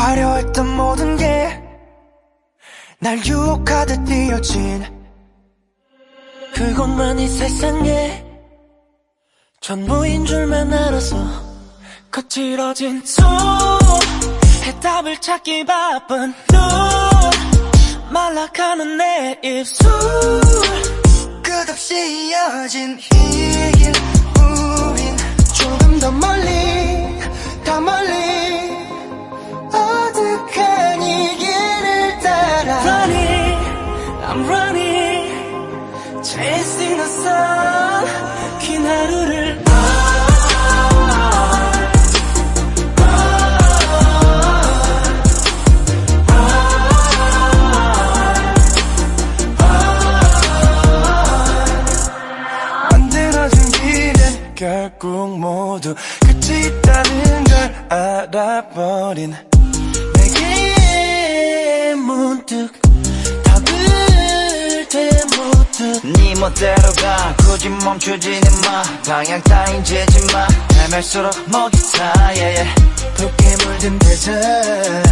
화려했던 모든 게 날 유혹하듯 뛰어진 그것만이 세상에 전부인 줄만 알아서 거칠어진 손 해답을 찾기 바쁜 눈 말라가는 내 입술 끝없이 이어진 이길 우린 조금 더 멀리 더 멀리 I'm running. Chasing the sun. 긴 하루를 결국 모두 끝이 있다는 걸 알아버린 내게 문득 멋대로 가. 굳이 멈추지는 마. 방향 따윈 재지 마. 헤맬수록 먹이 타 높게 물든 데들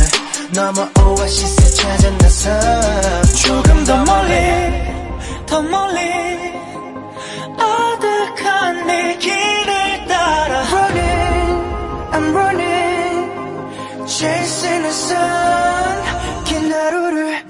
너머 오아시스 찾아 나서. 조금 더 멀리 더 멀리. 어 득한 내 길을 따라. Running I'm running. Chasing the sun. 긴 하루를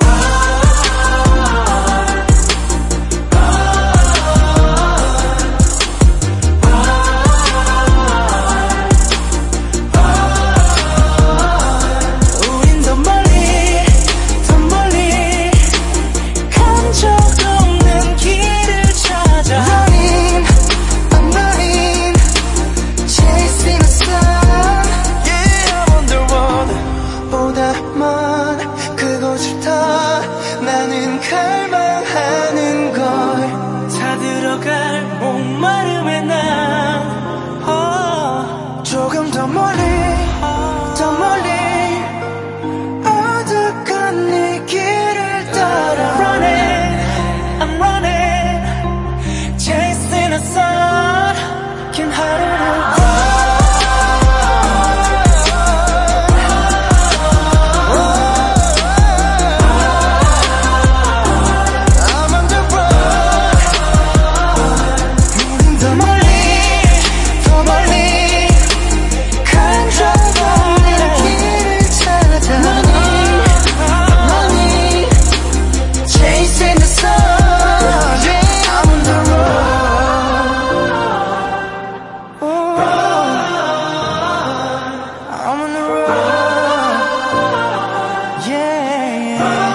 someone Yeah.